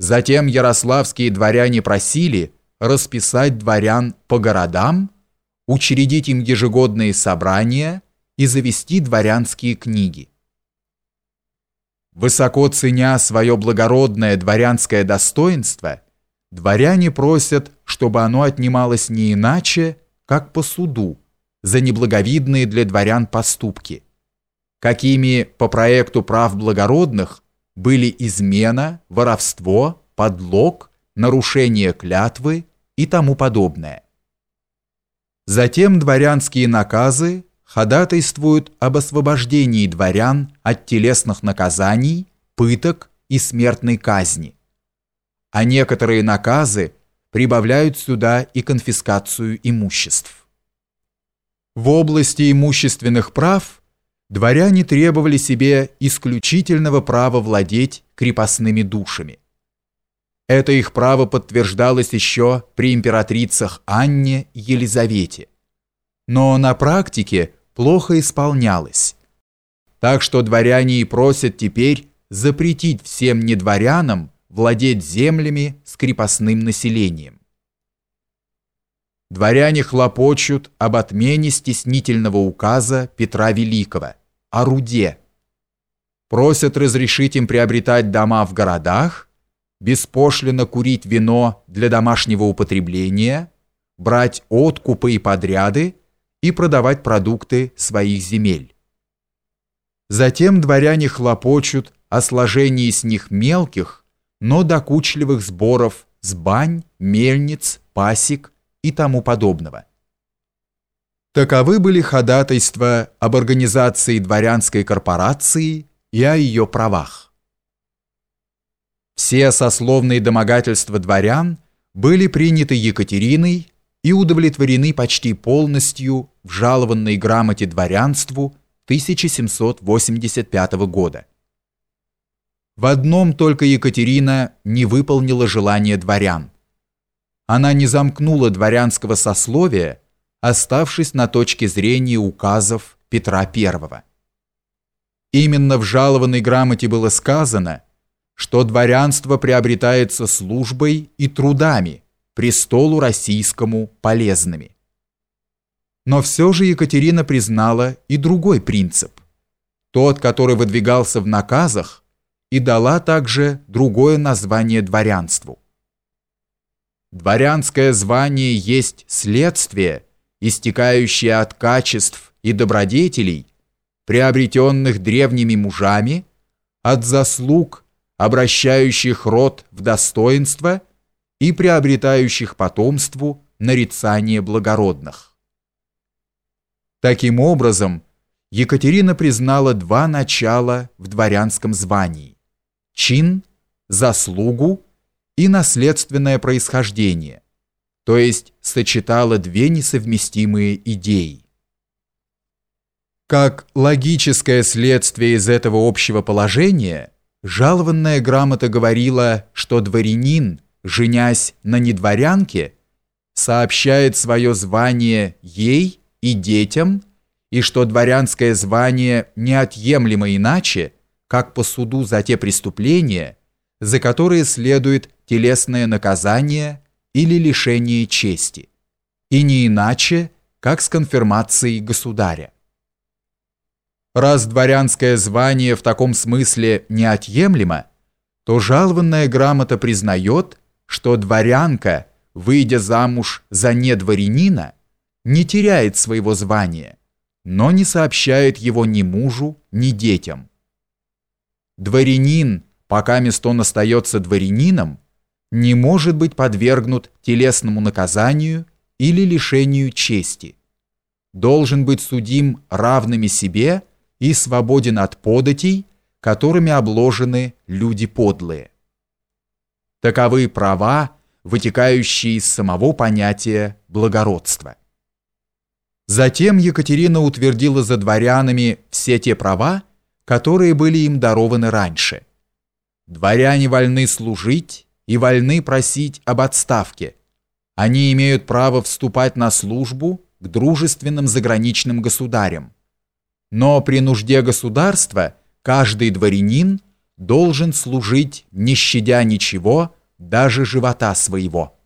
Затем ярославские дворяне просили расписать дворян по городам, учредить им ежегодные собрания и завести дворянские книги. Высоко ценя свое благородное дворянское достоинство, дворяне просят, чтобы оно отнималось не иначе, как по суду, за неблаговидные для дворян поступки, какими по проекту прав благородных были измена, воровство, подлог, нарушение клятвы и тому подобное. Затем дворянские наказы ходатайствуют об освобождении дворян от телесных наказаний, пыток и смертной казни. А некоторые наказы прибавляют сюда и конфискацию имуществ. В области имущественных прав дворяне требовали себе исключительного права владеть крепостными душами. Это их право подтверждалось еще при императрицах Анне и Елизавете. Но на практике плохо исполнялось. Так что дворяне и просят теперь запретить всем недворянам владеть землями с крепостным населением. Дворяне хлопочут об отмене стеснительного указа Петра Великого о руде. Просят разрешить им приобретать дома в городах, беспошлино курить вино для домашнего употребления, брать откупы и подряды и продавать продукты своих земель. Затем дворяне хлопочут о сложении с них мелких, но докучливых сборов с бань, мельниц, пасек и тому подобного. Таковы были ходатайства об организации дворянской корпорации и о ее правах. Все сословные домогательства дворян были приняты Екатериной и удовлетворены почти полностью в жалованной грамоте дворянству 1785 года. В одном только Екатерина не выполнила желание дворян. Она не замкнула дворянского сословия, оставшись на точке зрения указов Петра I. Именно в жалованной грамоте было сказано, что дворянство приобретается службой и трудами – престолу российскому полезными. Но все же Екатерина признала и другой принцип, тот, который выдвигался в наказах, и дала также другое название дворянству. Дворянское звание есть следствие, истекающее от качеств и добродетелей, приобретенных древними мужами, от заслуг, обращающих род в достоинство – и приобретающих потомству нарицание благородных. Таким образом, Екатерина признала два начала в дворянском звании – чин, заслугу и наследственное происхождение, то есть сочетала две несовместимые идеи. Как логическое следствие из этого общего положения, жалованная грамота говорила, что дворянин – женясь на недворянке, сообщает свое звание ей и детям, и что дворянское звание неотъемлемо иначе, как по суду за те преступления, за которые следует телесное наказание или лишение чести, и не иначе, как с конфирмацией государя. Раз дворянское звание в таком смысле неотъемлемо, то жалованная грамота признает, что дворянка, выйдя замуж за недворянина, не теряет своего звания, но не сообщает его ни мужу, ни детям. Дворянин, пока место он остается дворянином, не может быть подвергнут телесному наказанию или лишению чести. Должен быть судим равными себе и свободен от податей, которыми обложены люди подлые. Таковы права, вытекающие из самого понятия благородства. Затем Екатерина утвердила за дворянами все те права, которые были им дарованы раньше. Дворяне вольны служить и вольны просить об отставке. Они имеют право вступать на службу к дружественным заграничным государям. Но при нужде государства каждый дворянин должен служить, не щадя ничего, даже живота своего.